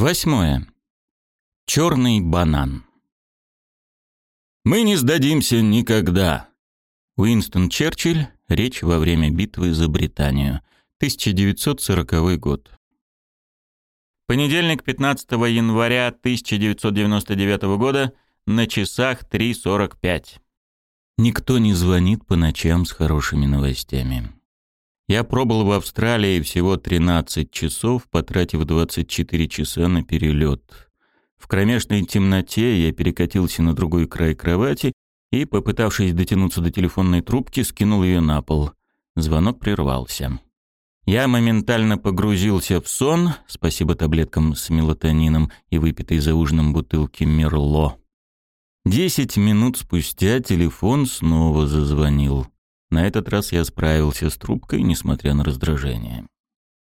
Восьмое. Черный банан. Мы не сдадимся никогда. Уинстон Черчилль. Речь во время битвы за Британию. 1940 год. Понедельник, 15 января 1999 года, на часах 3.45. Никто не звонит по ночам с хорошими новостями. Я пробыл в Австралии всего 13 часов, потратив 24 часа на перелет. В кромешной темноте я перекатился на другой край кровати и, попытавшись дотянуться до телефонной трубки, скинул ее на пол. Звонок прервался. Я моментально погрузился в сон, спасибо таблеткам с мелатонином и выпитой за ужином бутылки Мерло. Десять минут спустя телефон снова зазвонил. На этот раз я справился с трубкой, несмотря на раздражение.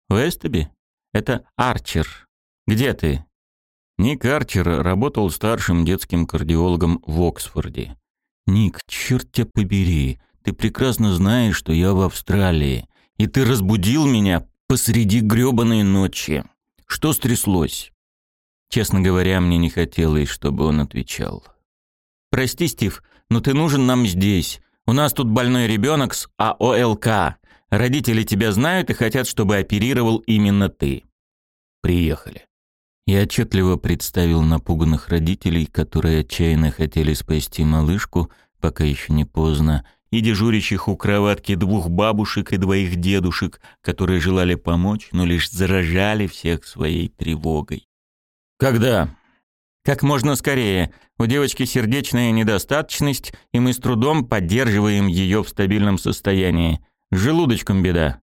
«Вестеби? Это Арчер. Где ты?» Ник Арчер работал старшим детским кардиологом в Оксфорде. «Ник, черт тебя побери, ты прекрасно знаешь, что я в Австралии, и ты разбудил меня посреди грёбаной ночи. Что стряслось?» Честно говоря, мне не хотелось, чтобы он отвечал. «Прости, Стив, но ты нужен нам здесь. У нас тут больной ребенок с АОЛК. Родители тебя знают и хотят, чтобы оперировал именно ты. Приехали. Я отчетливо представил напуганных родителей, которые отчаянно хотели спасти малышку, пока еще не поздно, и дежурящих у кроватки двух бабушек и двоих дедушек, которые желали помочь, но лишь заражали всех своей тревогой. «Когда?» Как можно скорее. У девочки сердечная недостаточность, и мы с трудом поддерживаем ее в стабильном состоянии. С желудочком беда.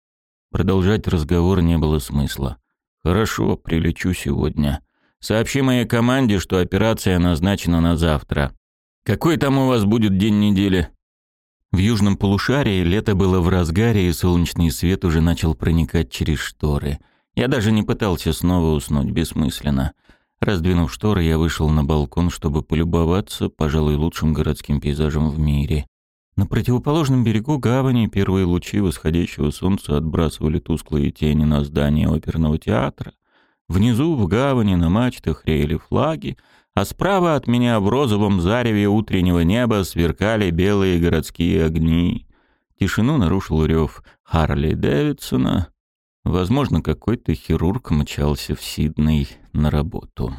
Продолжать разговор не было смысла. Хорошо, прилечу сегодня. Сообщи моей команде, что операция назначена на завтра. Какой там у вас будет день недели? В южном полушарии лето было в разгаре, и солнечный свет уже начал проникать через шторы. Я даже не пытался снова уснуть бессмысленно. Раздвинув шторы, я вышел на балкон, чтобы полюбоваться, пожалуй, лучшим городским пейзажем в мире. На противоположном берегу гавани первые лучи восходящего солнца отбрасывали тусклые тени на здание оперного театра. Внизу, в гавани, на мачтах реяли флаги, а справа от меня в розовом зареве утреннего неба сверкали белые городские огни. Тишину нарушил рев Харли Дэвидсона, Возможно, какой-то хирург мчался в Сидней на работу.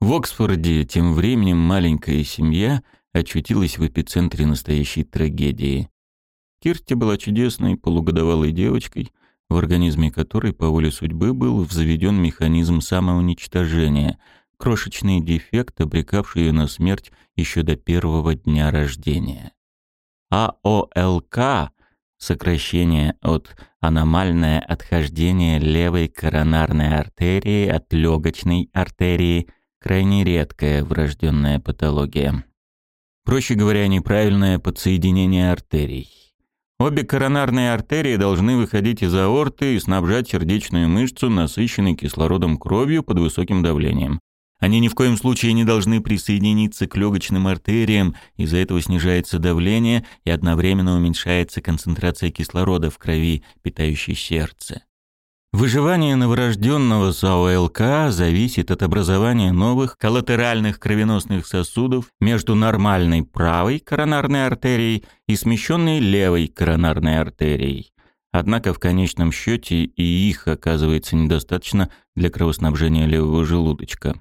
В Оксфорде тем временем маленькая семья очутилась в эпицентре настоящей трагедии. Кирти была чудесной полугодовалой девочкой, в организме которой по воле судьбы был заведен механизм самоуничтожения, крошечный дефект, обрекавший ее на смерть еще до первого дня рождения. АОЛК сокращение от аномальное отхождение левой коронарной артерии от легочной артерии, крайне редкая врожденная патология. Проще говоря, неправильное подсоединение артерий. Обе коронарные артерии должны выходить из аорты и снабжать сердечную мышцу насыщенной кислородом кровью под высоким давлением. Они ни в коем случае не должны присоединиться к легочным артериям, из-за этого снижается давление и одновременно уменьшается концентрация кислорода в крови, питающей сердце. Выживание новорожденного с АОЛК зависит от образования новых коллатеральных кровеносных сосудов между нормальной правой коронарной артерией и смещенной левой коронарной артерией. Однако в конечном счете и их оказывается недостаточно для кровоснабжения левого желудочка.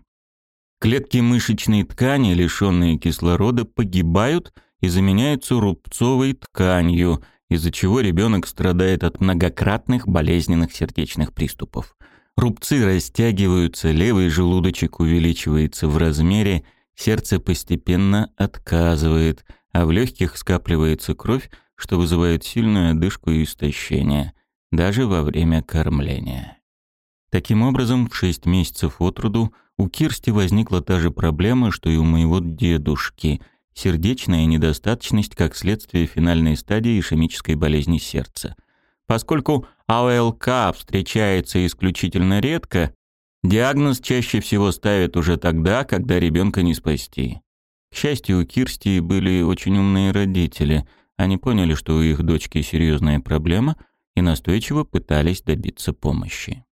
Клетки мышечной ткани, лишенные кислорода, погибают и заменяются рубцовой тканью, из-за чего ребенок страдает от многократных болезненных сердечных приступов. Рубцы растягиваются, левый желудочек увеличивается в размере, сердце постепенно отказывает, а в легких скапливается кровь, что вызывает сильную одышку и истощение, даже во время кормления. Таким образом, в 6 месяцев от роду у Кирсти возникла та же проблема, что и у моего дедушки – сердечная недостаточность как следствие финальной стадии ишемической болезни сердца. Поскольку АОЛК встречается исключительно редко, диагноз чаще всего ставят уже тогда, когда ребенка не спасти. К счастью, у Кирсти были очень умные родители. Они поняли, что у их дочки серьезная проблема и настойчиво пытались добиться помощи.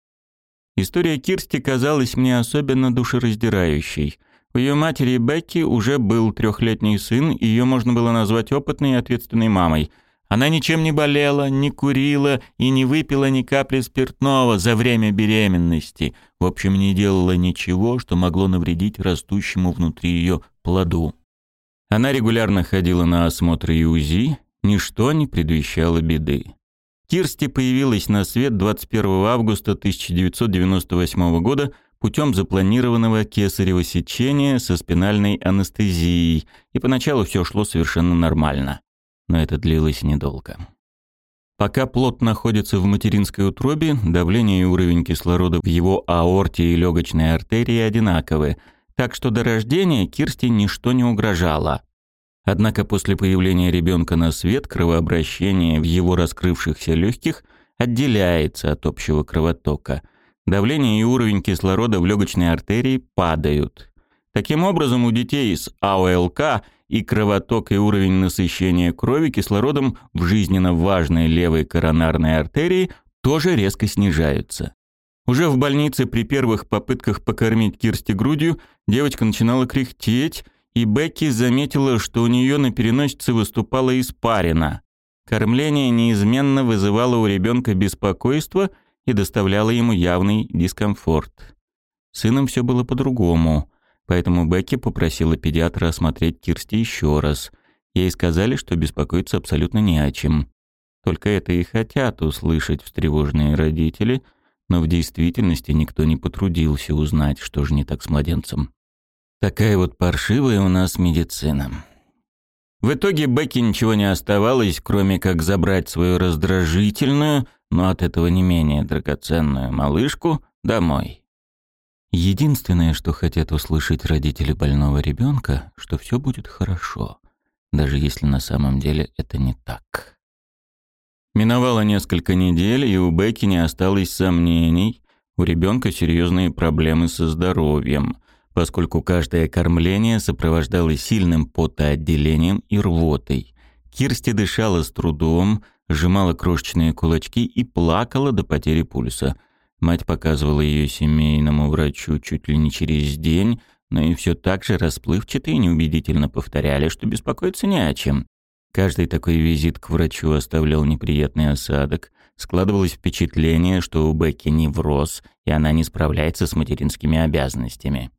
История Кирсти казалась мне особенно душераздирающей. У ее матери Бекки уже был трехлетний сын, и ее можно было назвать опытной и ответственной мамой. Она ничем не болела, не курила и не выпила ни капли спиртного за время беременности. В общем, не делала ничего, что могло навредить растущему внутри ее плоду. Она регулярно ходила на осмотры и УЗИ, ничто не предвещало беды. Кирсти появилась на свет 21 августа 1998 года путем запланированного кесарево сечения со спинальной анестезией, и поначалу все шло совершенно нормально. Но это длилось недолго. Пока плод находится в материнской утробе, давление и уровень кислорода в его аорте и легочной артерии одинаковы, так что до рождения Кирсти ничто не угрожало. Однако после появления ребенка на свет кровообращение в его раскрывшихся легких отделяется от общего кровотока. Давление и уровень кислорода в легочной артерии падают. Таким образом, у детей с АОЛК и кровоток и уровень насыщения крови кислородом в жизненно важной левой коронарной артерии тоже резко снижаются. Уже в больнице при первых попытках покормить Кирсти грудью девочка начинала кряхтеть, и Бекки заметила, что у нее на переносице выступала испарина. Кормление неизменно вызывало у ребенка беспокойство и доставляло ему явный дискомфорт. Сыном все было по-другому, поэтому Бекки попросила педиатра осмотреть Кирсти еще раз. Ей сказали, что беспокоиться абсолютно не о чем. Только это и хотят услышать встревоженные родители, но в действительности никто не потрудился узнать, что же не так с младенцем. Такая вот паршивая у нас медицина. В итоге Бекки ничего не оставалось, кроме как забрать свою раздражительную, но от этого не менее драгоценную малышку домой. Единственное, что хотят услышать родители больного ребенка, что все будет хорошо, даже если на самом деле это не так. Миновало несколько недель, и у Бекки не осталось сомнений, у ребенка серьезные проблемы со здоровьем поскольку каждое кормление сопровождалось сильным потоотделением и рвотой. Кирсти дышала с трудом, сжимала крошечные кулачки и плакала до потери пульса. Мать показывала ее семейному врачу чуть ли не через день, но и все так же расплывчато и неубедительно повторяли, что беспокоиться не о чем. Каждый такой визит к врачу оставлял неприятный осадок. Складывалось впечатление, что у Бекки невроз, и она не справляется с материнскими обязанностями.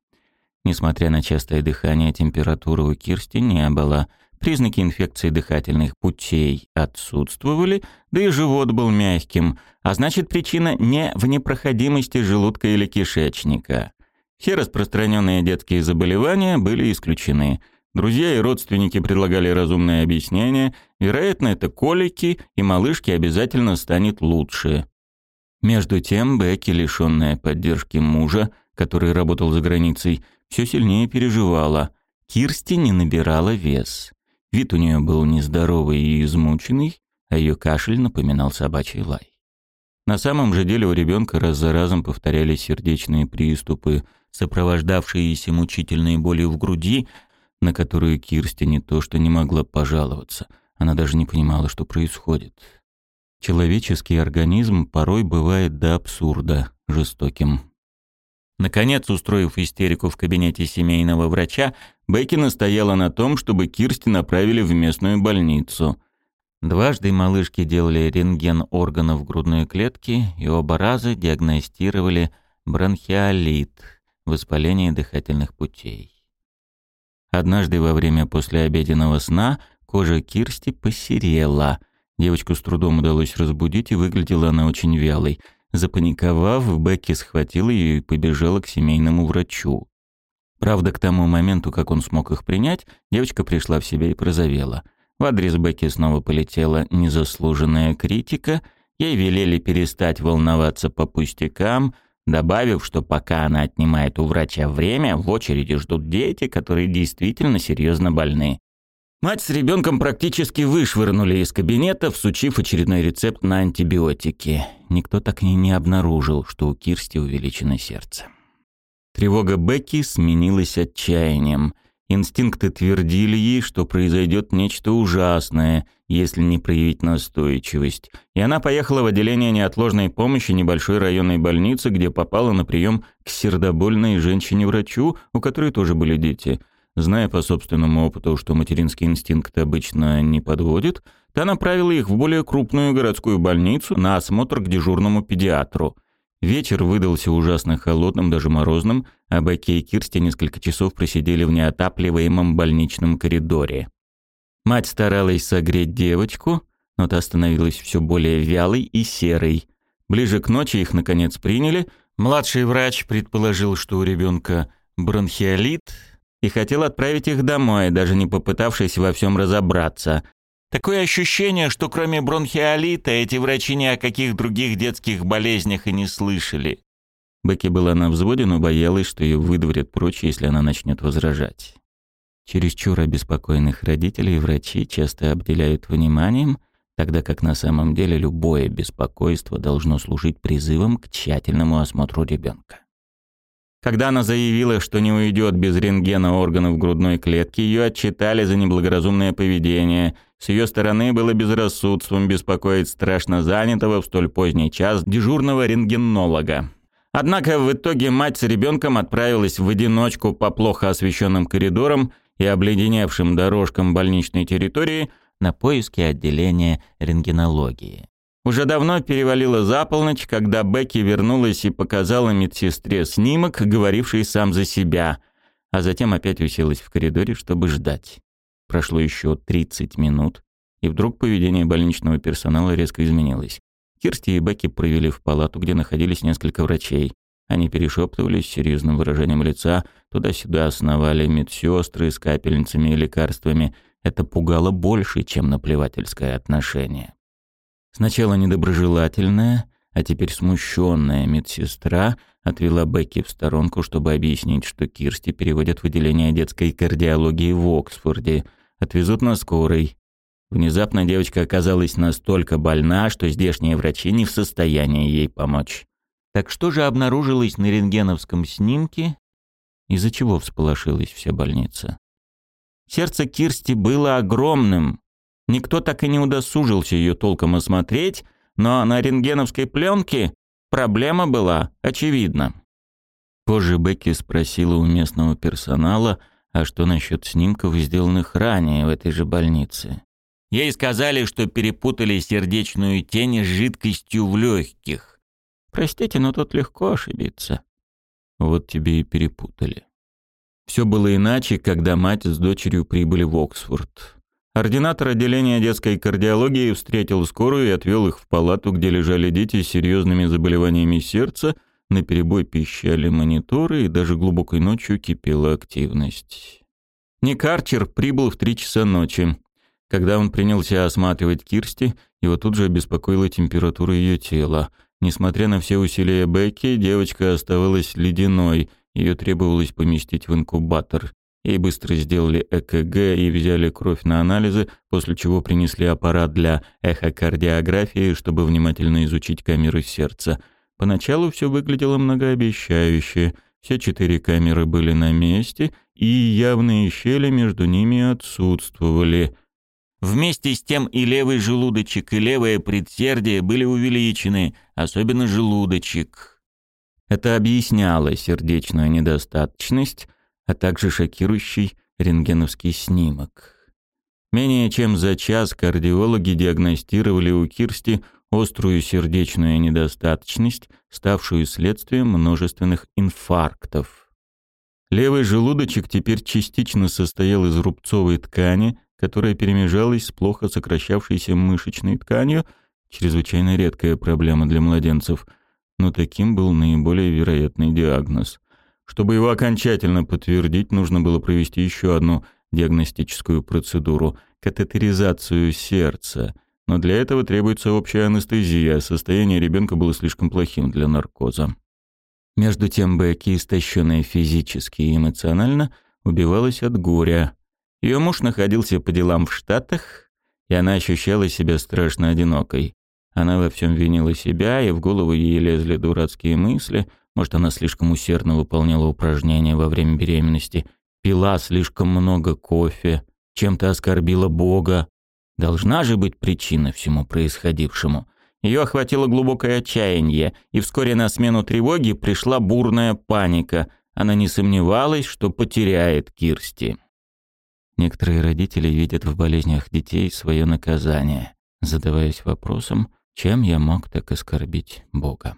Несмотря на частое дыхание, температуры у Кирсти не было. Признаки инфекции дыхательных путей отсутствовали, да и живот был мягким, а значит причина не в непроходимости желудка или кишечника. Все распространенные детские заболевания были исключены. Друзья и родственники предлагали разумное объяснение. Вероятно, это колики, и малышке обязательно станет лучше. Между тем, Бекки, лишенная поддержки мужа, который работал за границей, все сильнее переживала. Кирсти не набирала вес. Вид у нее был нездоровый и измученный, а ее кашель напоминал собачий лай. На самом же деле у ребенка раз за разом повторялись сердечные приступы, сопровождавшиеся мучительной болью в груди, на которую Кирсти не то что не могла пожаловаться, она даже не понимала, что происходит. Человеческий организм порой бывает до абсурда жестоким. Наконец, устроив истерику в кабинете семейного врача, Бекки настояла на том, чтобы Кирсти направили в местную больницу. Дважды малышки делали рентген органов грудной клетки и оба раза диагностировали бронхиолит, воспаление дыхательных путей. Однажды во время послеобеденного сна кожа Кирсти посерела. Девочку с трудом удалось разбудить, и выглядела она очень вялой – Запаниковав, Бекки схватила ее и побежала к семейному врачу. Правда, к тому моменту, как он смог их принять, девочка пришла в себя и прозовела. В адрес Бекки снова полетела незаслуженная критика, ей велели перестать волноваться по пустякам, добавив, что пока она отнимает у врача время, в очереди ждут дети, которые действительно серьезно больны. Мать с ребенком практически вышвырнули из кабинета, всучив очередной рецепт на антибиотики. Никто так и не обнаружил, что у Кирсти увеличено сердце. Тревога Бекки сменилась отчаянием, Инстинкты твердили ей, что произойдет нечто ужасное, если не проявить настойчивость. И она поехала в отделение неотложной помощи небольшой районной больницы, где попала на прием к сердобольной женщине-врачу, у которой тоже были дети. Зная по собственному опыту, что материнский инстинкт обычно не подводит, та направила их в более крупную городскую больницу на осмотр к дежурному педиатру. Вечер выдался ужасно холодным, даже морозным, а Бекки и Кирсти несколько часов просидели в неотапливаемом больничном коридоре. Мать старалась согреть девочку, но та становилась все более вялой и серой. Ближе к ночи их, наконец, приняли. Младший врач предположил, что у ребенка бронхиолит, и хотел отправить их домой, даже не попытавшись во всем разобраться. Такое ощущение, что кроме бронхиолита эти врачи ни о каких других детских болезнях и не слышали. Бекки была на взводе, но боялась, что ее выдворят прочь, если она начнет возражать. Чересчур обеспокоенных родителей врачи часто обделяют вниманием, тогда как на самом деле любое беспокойство должно служить призывом к тщательному осмотру ребенка. Когда она заявила, что не уйдет без рентгена органов грудной клетки, ее отчитали за неблагоразумное поведение. С ее стороны было безрассудством беспокоить страшно занятого в столь поздний час дежурного рентгенолога. Однако в итоге мать с ребенком отправилась в одиночку по плохо освещенным коридорам и обледеневшим дорожкам больничной территории на поиски отделения рентгенологии. Уже давно перевалило за полночь, когда Бекки вернулась и показала медсестре снимок, говоривший сам за себя, а затем опять уселась в коридоре, чтобы ждать. Прошло еще 30 минут, и вдруг поведение больничного персонала резко изменилось. Кирсти и Бекки провели в палату, где находились несколько врачей. Они перешептывались с серьезным выражением лица, туда-сюда основали медсестры с капельницами и лекарствами. Это пугало больше, чем наплевательское отношение. Сначала недоброжелательная, а теперь смущенная медсестра отвела Бекки в сторонку, чтобы объяснить, что Кирсти переводят в отделение детской кардиологии в Оксфорде, отвезут на скорой. Внезапно девочка оказалась настолько больна, что здешние врачи не в состоянии ей помочь. Так что же обнаружилось на рентгеновском снимке, из-за чего всполошилась вся больница? Сердце Кирсти было огромным, Никто так и не удосужился ее толком осмотреть, но на рентгеновской пленке проблема была очевидна. Позже Бекки спросила у местного персонала, а что насчет снимков, сделанных ранее в этой же больнице. Ей сказали, что перепутали сердечную тень с жидкостью в легких. Простите, но тут легко ошибиться. Вот тебе и перепутали. Все было иначе, когда мать с дочерью прибыли в Оксфорд. Ординатор отделения детской кардиологии встретил скорую и отвел их в палату, где лежали дети с серьезными заболеваниями сердца, на перебой пищали мониторы и даже глубокой ночью кипела активность. Ник Арчер прибыл в три часа ночи. Когда он принялся осматривать Кирсти, его тут же обеспокоила температура ее тела. Несмотря на все усилия Бекки, девочка оставалась ледяной, ее требовалось поместить в инкубатор. Ей быстро сделали ЭКГ и взяли кровь на анализы, после чего принесли аппарат для эхокардиографии, чтобы внимательно изучить камеры сердца. Поначалу все выглядело многообещающе. Все четыре камеры были на месте, и явные щели между ними отсутствовали. Вместе с тем и левый желудочек, и левое предсердие были увеличены, особенно желудочек. Это объясняло сердечную недостаточность, а также шокирующий рентгеновский снимок. Менее чем за час кардиологи диагностировали у Кирсти острую сердечную недостаточность, ставшую следствием множественных инфарктов. Левый желудочек теперь частично состоял из рубцовой ткани, которая перемежалась с плохо сокращавшейся мышечной тканью, чрезвычайно редкая проблема для младенцев, но таким был наиболее вероятный диагноз. Чтобы его окончательно подтвердить, нужно было провести еще одну диагностическую процедуру – катетеризацию сердца. Но для этого требуется общая анестезия, а состояние ребенка было слишком плохим для наркоза. Между тем Бекки, истощенная физически и эмоционально, убивалась от горя. Ее муж находился по делам в Штатах, и она ощущала себя страшно одинокой. Она во всем винила себя, и в голову ей лезли дурацкие мысли – может, она слишком усердно выполняла упражнения во время беременности. пила слишком много кофе, чем-то оскорбила Бога. Должна же быть причина всему происходившему. Ее охватило глубокое отчаяние, и вскоре на смену тревоги пришла бурная паника. Она не сомневалась, что потеряет Кирсти. Некоторые родители видят в болезнях детей свое наказание, задаваясь вопросом, чем я мог так оскорбить Бога.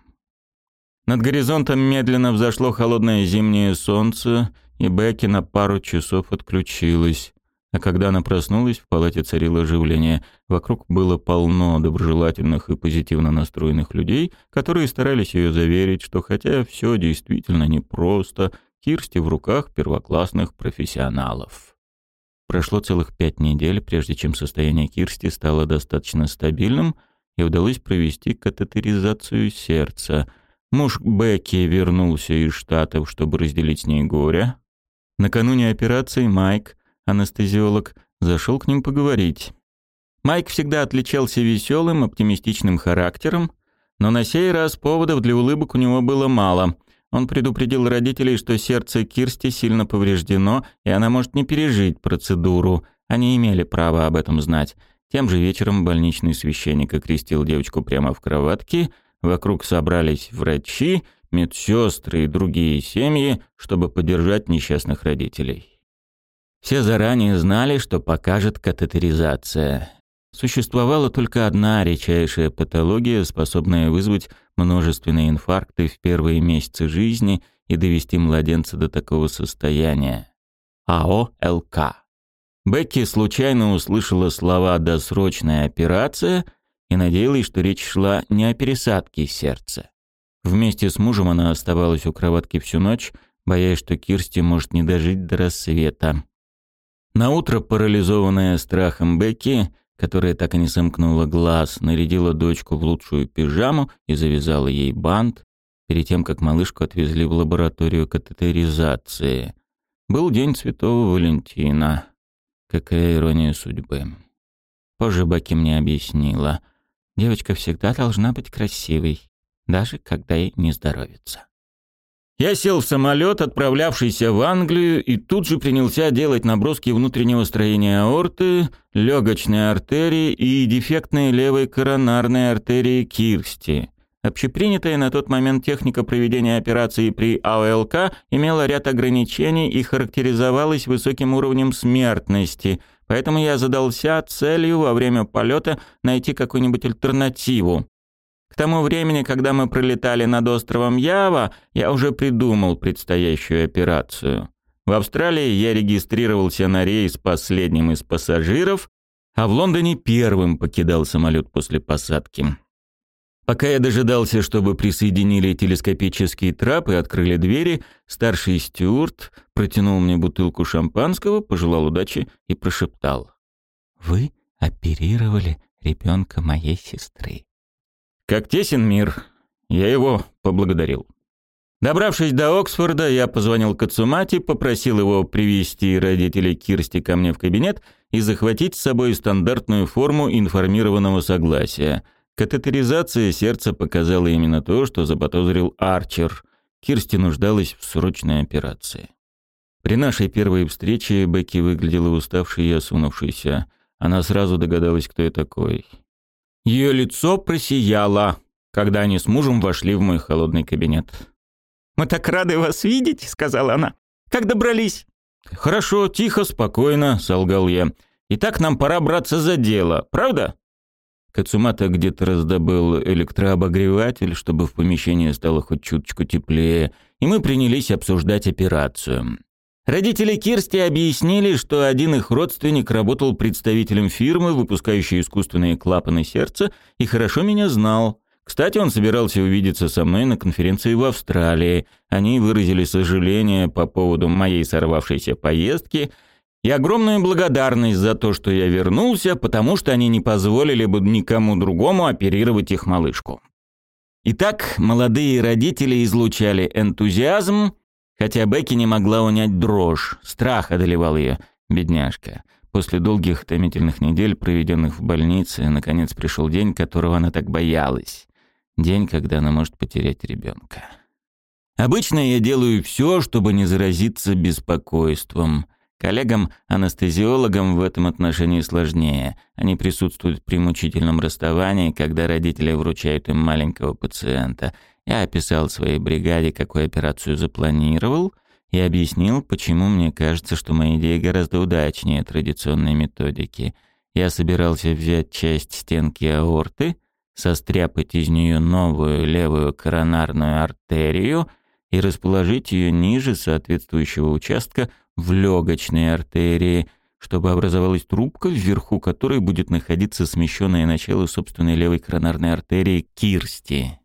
Над горизонтом медленно взошло холодное зимнее солнце, и Бекки на пару часов отключилась. А когда она проснулась, в палате царило оживление. Вокруг было полно доброжелательных и позитивно настроенных людей, которые старались ее заверить, что хотя все действительно непросто, Кирсти в руках первоклассных профессионалов. Прошло целых пять недель, прежде чем состояние Кирсти стало достаточно стабильным, и удалось провести катетеризацию сердца. Муж Бекки вернулся из Штатов, чтобы разделить с ней горе. Накануне операции Майк анестезиолог, зашел к ним поговорить. Майк всегда отличался веселым, оптимистичным характером, но на сей раз поводов для улыбок у него было мало. Он предупредил родителей, что сердце Кирсти сильно повреждено, и она может не пережить процедуру. Они имели право об этом знать. Тем же вечером больничный священник окрестил девочку прямо в кроватке. Вокруг собрались врачи, медсестры и другие семьи, чтобы поддержать несчастных родителей. Все заранее знали, что покажет катетеризация. Существовала только одна редчайшая патология, способная вызвать множественные инфаркты в первые месяцы жизни и довести младенца до такого состояния. АОЛК. Бекки случайно услышала слова «досрочная операция» и надеялась, что речь шла не о пересадке сердца. Вместе с мужем она оставалась у кроватки всю ночь, боясь, что Кирсти может не дожить до рассвета. Наутро парализованная страхом Бекки, которая так и не сомкнула глаз, нарядила дочку в лучшую пижаму и завязала ей бант, перед тем, как малышку отвезли в лабораторию катетеризации. Был день Святого Валентина. Какая ирония судьбы. Позже Бекки мне объяснила. Девочка всегда должна быть красивой, даже когда ей не здоровится. Я сел в самолет, отправлявшийся в Англию, и тут же принялся делать наброски внутреннего строения аорты, легочной артерии и дефектной левой коронарной артерии Кирсти. Общепринятая на тот момент техника проведения операции при АОЛК имела ряд ограничений и характеризовалась высоким уровнем смертности, поэтому я задался целью во время полета найти какую-нибудь альтернативу. К тому времени, когда мы пролетали над островом Ява, я уже придумал предстоящую операцию. В Австралии я регистрировался на рейс последним из пассажиров, а в Лондоне первым покидал самолет после посадки. Пока я дожидался, чтобы присоединили телескопические трапы и открыли двери, старший стюарт протянул мне бутылку шампанского, пожелал удачи и прошептал. «Вы оперировали ребенка моей сестры». Как тесен мир. Я его поблагодарил. Добравшись до Оксфорда, я позвонил Кацумати, попросил его привести родителей Кирсти ко мне в кабинет и захватить с собой стандартную форму информированного согласия. Катетеризация сердца показала именно то, что заподозрил Арчер. Кирсти нуждалась в срочной операции. При нашей первой встрече Бекки выглядела уставшей и осунувшейся. Она сразу догадалась, кто я такой. Ее лицо просияло, когда они с мужем вошли в мой холодный кабинет. «Мы так рады вас видеть», — сказала она. «Как добрались?» «Хорошо, тихо, спокойно», — солгал я. «Итак, нам пора браться за дело, правда?» Кацумата где-то раздобыл электрообогреватель, чтобы в помещении стало хоть чуточку теплее, и мы принялись обсуждать операцию. Родители Кирсти объяснили, что один их родственник работал представителем фирмы, выпускающей искусственные клапаны сердца, и хорошо меня знал. Кстати, он собирался увидеться со мной на конференции в Австралии. Они выразили сожаление по поводу моей сорвавшейся поездки и огромную благодарность за то, что я вернулся, потому что они не позволили бы никому другому оперировать их малышку. Итак, молодые родители излучали энтузиазм, Хотя Бекки не могла унять дрожь, страх одолевал ее, бедняжка. После долгих томительных недель, проведенных в больнице, наконец пришел день, которого она так боялась. День, когда она может потерять ребенка. Обычно я делаю все, чтобы не заразиться беспокойством. Коллегам-анестезиологам в этом отношении сложнее. Они присутствуют при мучительном расставании, когда родители вручают им маленького пациента. Я описал своей бригаде, какую операцию запланировал, и объяснил, почему мне кажется, что моя идея гораздо удачнее традиционной методики. Я собирался взять часть стенки аорты, состряпать из нее новую левую коронарную артерию и расположить ее ниже соответствующего участка в легочной артерии, чтобы образовалась трубка, вверху которой будет находиться смещенное начало собственной левой коронарной артерии кирсти.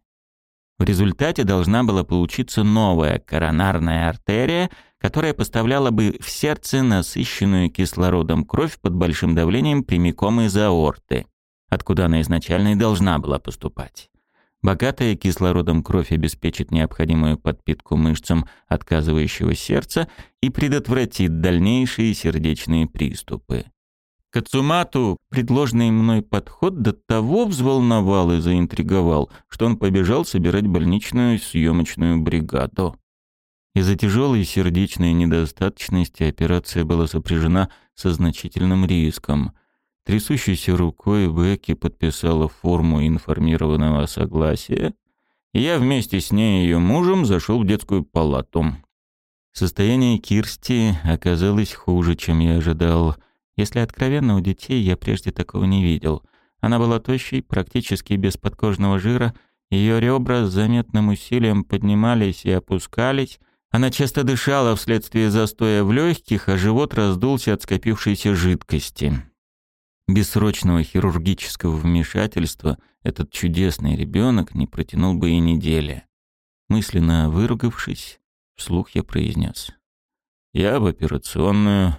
В результате должна была получиться новая коронарная артерия, которая поставляла бы в сердце насыщенную кислородом кровь под большим давлением прямиком из аорты, откуда она изначально и должна была поступать. Богатая кислородом кровь обеспечит необходимую подпитку мышцам отказывающего сердца и предотвратит дальнейшие сердечные приступы. Кацумату предложенный мной подход до того взволновал и заинтриговал, что он побежал собирать больничную съемочную бригаду. Из-за тяжелой сердечной недостаточности операция была сопряжена со значительным риском. Трясущейся рукой Бекки подписала форму информированного согласия, и я вместе с ней и ее мужем зашел в детскую палату. Состояние Кирсти оказалось хуже, чем я ожидал. Если откровенно, у детей я прежде такого не видел. Она была тощей, практически без подкожного жира, ее ребра с заметным усилием поднимались и опускались, она часто дышала вследствие застоя в легких, а живот раздулся от скопившейся жидкости. Без срочного хирургического вмешательства этот чудесный ребенок не протянул бы и недели. Мысленно выругавшись, вслух я произнес. «Я в операционную».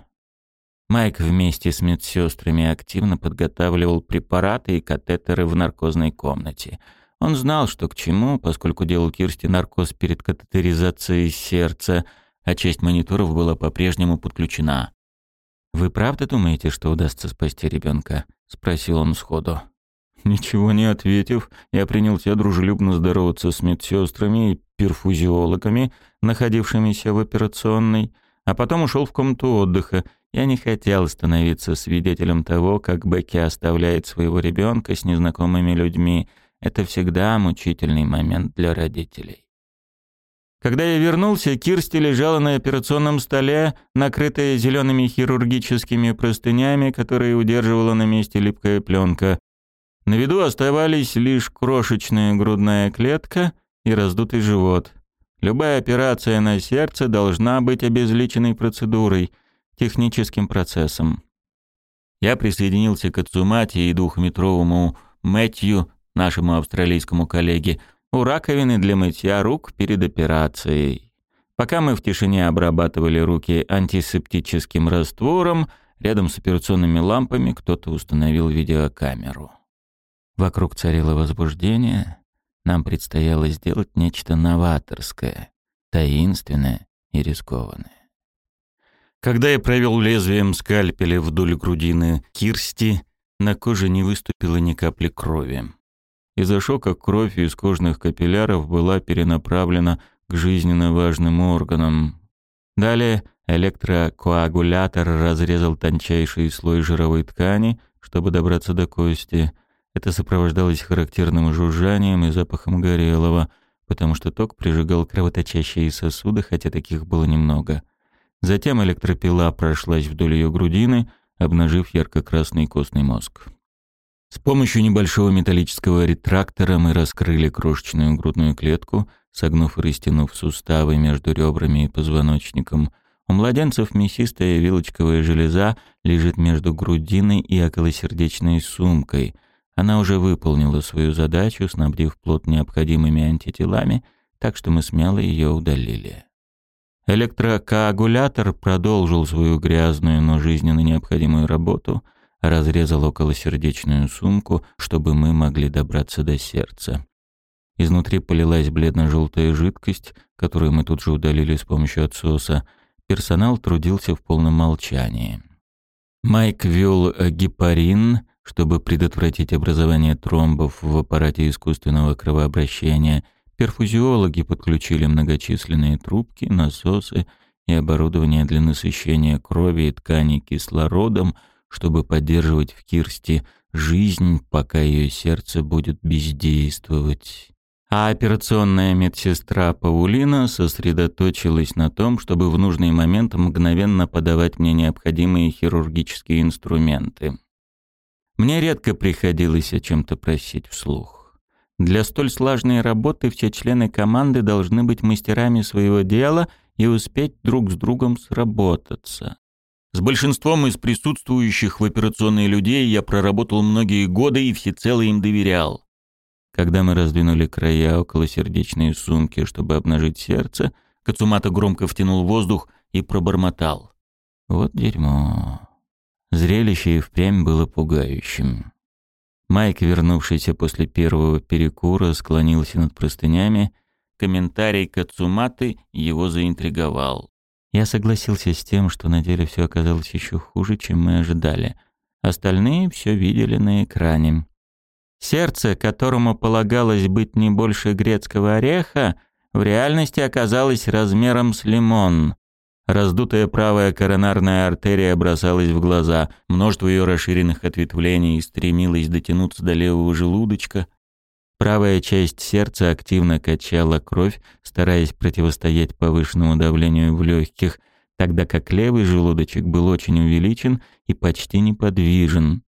Майк вместе с медсестрами активно подготавливал препараты и катетеры в наркозной комнате. Он знал, что к чему, поскольку делал Кирсти наркоз перед катетеризацией сердца, а часть мониторов была по-прежнему подключена. «Вы правда думаете, что удастся спасти ребенка? спросил он сходу. Ничего не ответив, я принялся дружелюбно здороваться с медсестрами и перфузиологами, находившимися в операционной, а потом ушел в комнату отдыха. Я не хотел становиться свидетелем того, как Бекки оставляет своего ребенка с незнакомыми людьми. Это всегда мучительный момент для родителей. Когда я вернулся, Кирсти лежала на операционном столе, накрытая зелеными хирургическими простынями, которые удерживала на месте липкая пленка. На виду оставались лишь крошечная грудная клетка и раздутый живот. Любая операция на сердце должна быть обезличенной процедурой, техническим процессом. Я присоединился к Ацумати и двухметровому Мэтью, нашему австралийскому коллеге, у раковины для мытья рук перед операцией. Пока мы в тишине обрабатывали руки антисептическим раствором, рядом с операционными лампами кто-то установил видеокамеру. Вокруг царило возбуждение. Нам предстояло сделать нечто новаторское, таинственное и рискованное. Когда я провел лезвием скальпеля вдоль грудины Кирсти, на коже не выступило ни капли крови. Из-за шока кровь из кожных капилляров была перенаправлена к жизненно важным органам. Далее электрокоагулятор разрезал тончайший слой жировой ткани, чтобы добраться до кости. Это сопровождалось характерным жужжанием и запахом горелого, потому что ток прижигал кровоточащие сосуды, хотя таких было немного. Затем электропила прошлась вдоль ее грудины, обнажив ярко-красный костный мозг. С помощью небольшого металлического ретрактора мы раскрыли крошечную грудную клетку, согнув и растянув суставы между ребрами и позвоночником. У младенцев мясистая вилочковая железа лежит между грудиной и околосердечной сумкой. Она уже выполнила свою задачу, снабдив плод необходимыми антителами, так что мы смело ее удалили. Электрокоагулятор продолжил свою грязную, но жизненно необходимую работу — разрезал околосердечную сумку, чтобы мы могли добраться до сердца. Изнутри полилась бледно-желтая жидкость, которую мы тут же удалили с помощью отсоса. Персонал трудился в полном молчании. Майк вел гепарин, чтобы предотвратить образование тромбов в аппарате искусственного кровообращения. Перфузиологи подключили многочисленные трубки, насосы и оборудование для насыщения крови и тканей кислородом, чтобы поддерживать в Кирсте жизнь, пока ее сердце будет бездействовать. А операционная медсестра Паулина сосредоточилась на том, чтобы в нужный момент мгновенно подавать мне необходимые хирургические инструменты. Мне редко приходилось о чем-то просить вслух. Для столь сложной работы все члены команды должны быть мастерами своего дела и успеть друг с другом сработаться. С большинством из присутствующих в операционной людей я проработал многие годы и всецело им доверял. Когда мы раздвинули края около сердечной сумки, чтобы обнажить сердце, Кацумата громко втянул воздух и пробормотал. Вот дерьмо. Зрелище и впрямь было пугающим. Майк, вернувшийся после первого перекура, склонился над простынями. Комментарий Кацуматы его заинтриговал. Я согласился с тем, что на деле все оказалось еще хуже, чем мы ожидали. Остальные все видели на экране. Сердце, которому полагалось быть не больше грецкого ореха, в реальности оказалось размером с лимон. Раздутая правая коронарная артерия бросалась в глаза, множество ее расширенных ответвлений стремилось дотянуться до левого желудочка. Правая часть сердца активно качала кровь, стараясь противостоять повышенному давлению в легких, тогда как левый желудочек был очень увеличен и почти неподвижен.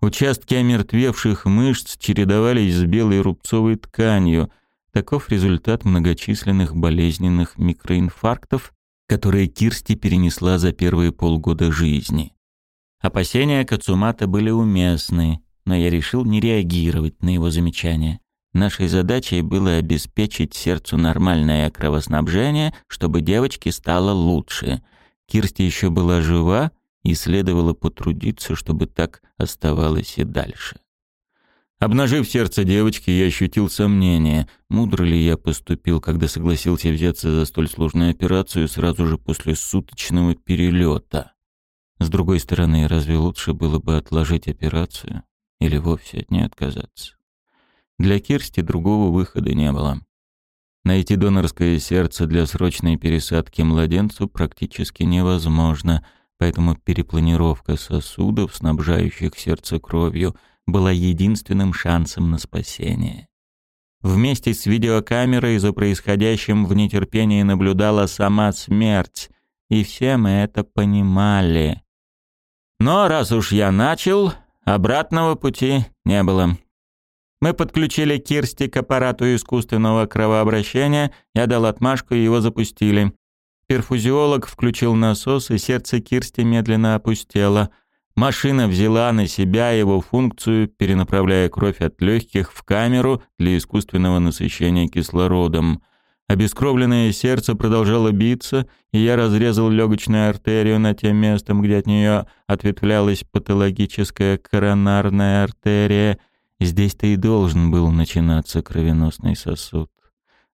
Участки омертвевших мышц чередовались с белой рубцовой тканью. Таков результат многочисленных болезненных микроинфарктов, которые Кирсти перенесла за первые полгода жизни. Опасения Кацумата были уместны, но я решил не реагировать на его замечания. Нашей задачей было обеспечить сердцу нормальное кровоснабжение, чтобы девочке стало лучше. Кирсти еще была жива, и следовало потрудиться, чтобы так оставалось и дальше. Обнажив сердце девочки, я ощутил сомнение, мудро ли я поступил, когда согласился взяться за столь сложную операцию сразу же после суточного перелета. С другой стороны, разве лучше было бы отложить операцию или вовсе от нее отказаться? Для Кирсти другого выхода не было. Найти донорское сердце для срочной пересадки младенцу практически невозможно — поэтому перепланировка сосудов, снабжающих сердце кровью, была единственным шансом на спасение. Вместе с видеокамерой за происходящим в нетерпении наблюдала сама смерть, и все мы это понимали. Но раз уж я начал, обратного пути не было. Мы подключили Кирсти к аппарату искусственного кровообращения, я дал отмашку и его запустили. Перфузиолог включил насос, и сердце Кирсти медленно опустело. Машина взяла на себя его функцию, перенаправляя кровь от легких в камеру для искусственного насыщения кислородом. Обескровленное сердце продолжало биться, и я разрезал легочную артерию над тем местом, где от нее ответвлялась патологическая коронарная артерия. Здесь-то и должен был начинаться кровеносный сосуд.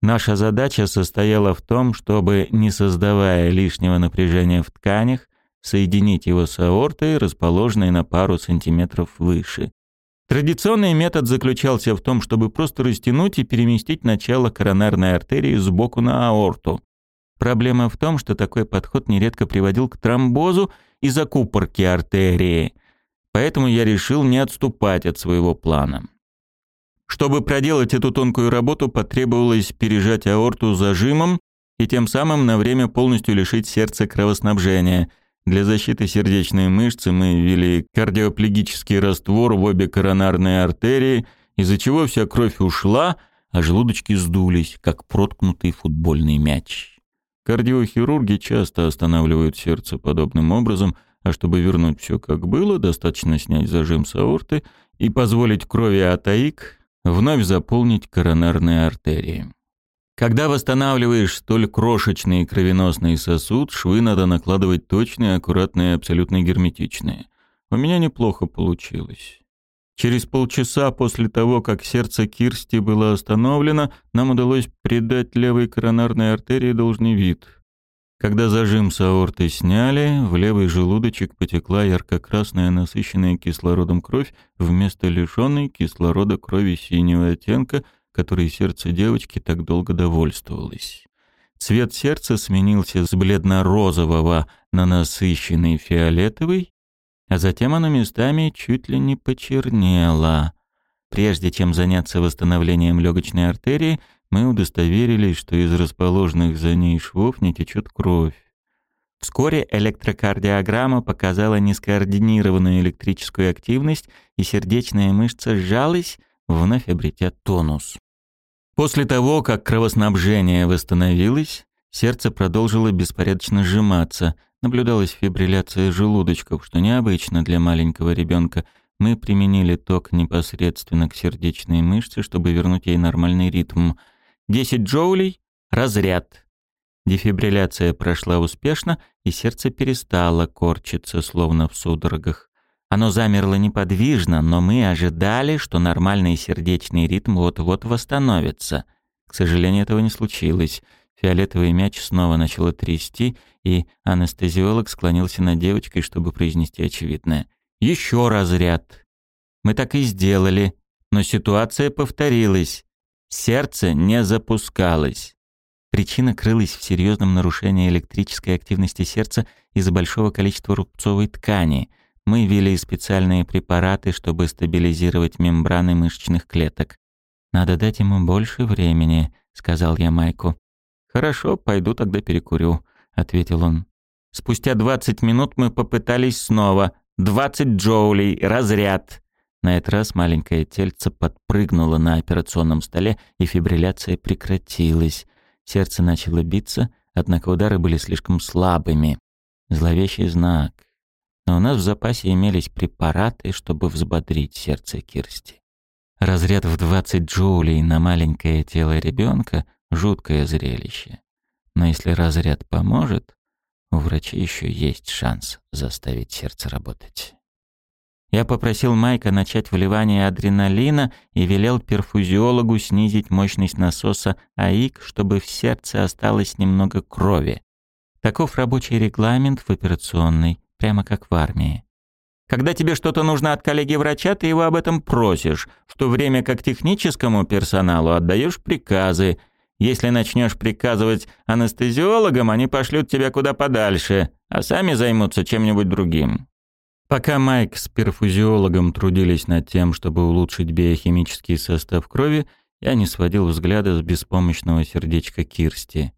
Наша задача состояла в том, чтобы, не создавая лишнего напряжения в тканях, соединить его с аортой, расположенной на пару сантиметров выше. Традиционный метод заключался в том, чтобы просто растянуть и переместить начало коронарной артерии сбоку на аорту. Проблема в том, что такой подход нередко приводил к тромбозу и закупорке артерии. Поэтому я решил не отступать от своего плана. Чтобы проделать эту тонкую работу, потребовалось пережать аорту зажимом и тем самым на время полностью лишить сердца кровоснабжения. Для защиты сердечной мышцы мы ввели кардиоплегический раствор в обе коронарные артерии, из-за чего вся кровь ушла, а желудочки сдулись, как проткнутый футбольный мяч. Кардиохирурги часто останавливают сердце подобным образом, а чтобы вернуть все как было, достаточно снять зажим с аорты и позволить крови атаик вновь заполнить коронарные артерии. Когда восстанавливаешь столь крошечный кровеносный сосуд, швы надо накладывать точные, аккуратные, абсолютно герметичные. У меня неплохо получилось. Через полчаса после того, как сердце Кирсти было остановлено, нам удалось придать левой коронарной артерии должный вид – когда зажим с аорты сняли, в левый желудочек потекла ярко-красная насыщенная кислородом кровь вместо лишенной кислорода крови синего оттенка, которой сердце девочки так долго довольствовалось. Цвет сердца сменился с бледно-розового на насыщенный фиолетовый, а затем оно местами чуть ли не почернело. Прежде чем заняться восстановлением легочной артерии, мы удостоверились, что из расположенных за ней швов не течет кровь. Вскоре электрокардиограмма показала нескоординированную электрическую активность, и сердечная мышца сжалась, вновь обретя тонус. После того, как кровоснабжение восстановилось, сердце продолжило беспорядочно сжиматься, наблюдалась фибрилляция желудочков, что необычно для маленького ребенка. Мы применили ток непосредственно к сердечной мышце, чтобы вернуть ей нормальный ритм. 10 джоулей — разряд. Дефибрилляция прошла успешно, и сердце перестало корчиться, словно в судорогах. Оно замерло неподвижно, но мы ожидали, что нормальный сердечный ритм вот-вот восстановится. К сожалению, этого не случилось. Фиолетовый мяч снова начало трясти, и анестезиолог склонился над девочкой, чтобы произнести очевидное. «Еще разряд!» Мы так и сделали, но ситуация повторилась. Сердце не запускалось. Причина крылась в серьезном нарушении электрической активности сердца из-за большого количества рубцовой ткани. Мы ввели специальные препараты, чтобы стабилизировать мембраны мышечных клеток. «Надо дать ему больше времени», — сказал я Майку. «Хорошо, пойду тогда перекурю», — ответил он. Спустя 20 минут мы попытались снова. 20 джоулей, разряд. На этот раз маленькое тельце подпрыгнуло на операционном столе, и фибрилляция прекратилась. Сердце начало биться, однако удары были слишком слабыми. Зловещий знак. Но у нас в запасе имелись препараты, чтобы взбодрить сердце Кирсти. Разряд в 20 джоулей на маленькое тело ребенка — жуткое зрелище. Но если разряд поможет, у врача еще есть шанс заставить сердце работать. Я попросил Майка начать вливание адреналина и велел перфузиологу снизить мощность насоса АИК, чтобы в сердце осталось немного крови. Таков рабочий регламент в операционной, прямо как в армии. Когда тебе что-то нужно от коллеги-врача, ты его об этом просишь, в то время как техническому персоналу отдаешь приказы. Если начнешь приказывать анестезиологам, они пошлют тебя куда подальше, а сами займутся чем-нибудь другим. Пока Майк с перфузиологом трудились над тем, чтобы улучшить биохимический состав крови, я не сводил взгляда с беспомощного сердечка Кирсти.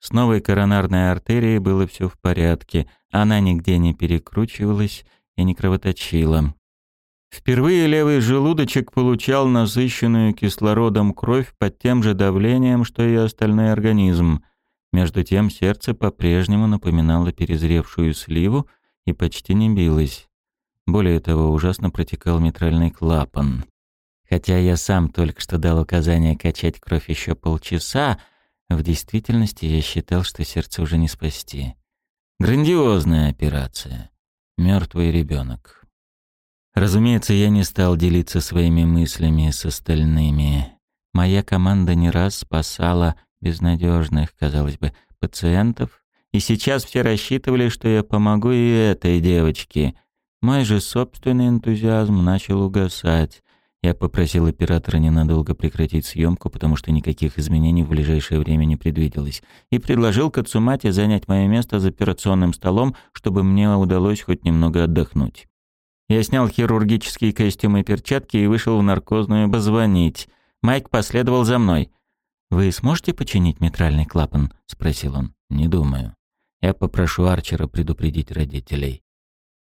С новой коронарной артерией было все в порядке, она нигде не перекручивалась и не кровоточила. Впервые левый желудочек получал насыщенную кислородом кровь под тем же давлением, что и остальной организм. Между тем сердце по-прежнему напоминало перезревшую сливу и почти не билось. Более того, ужасно протекал митральный клапан. Хотя я сам только что дал указание качать кровь еще полчаса, в действительности я считал, что сердце уже не спасти. Грандиозная операция. Мертвый ребенок. Разумеется, я не стал делиться своими мыслями с остальными. Моя команда не раз спасала безнадежных, казалось бы, пациентов, и сейчас все рассчитывали, что я помогу и этой девочке — мой же собственный энтузиазм начал угасать. Я попросил оператора ненадолго прекратить съемку, потому что никаких изменений в ближайшее время не предвиделось, и предложил Кацумате занять мое место за операционным столом, чтобы мне удалось хоть немного отдохнуть. Я снял хирургические костюмы и перчатки и вышел в наркозную позвонить. Майк последовал за мной. «Вы сможете починить митральный клапан?» — спросил он. «Не думаю. Я попрошу Арчера предупредить родителей».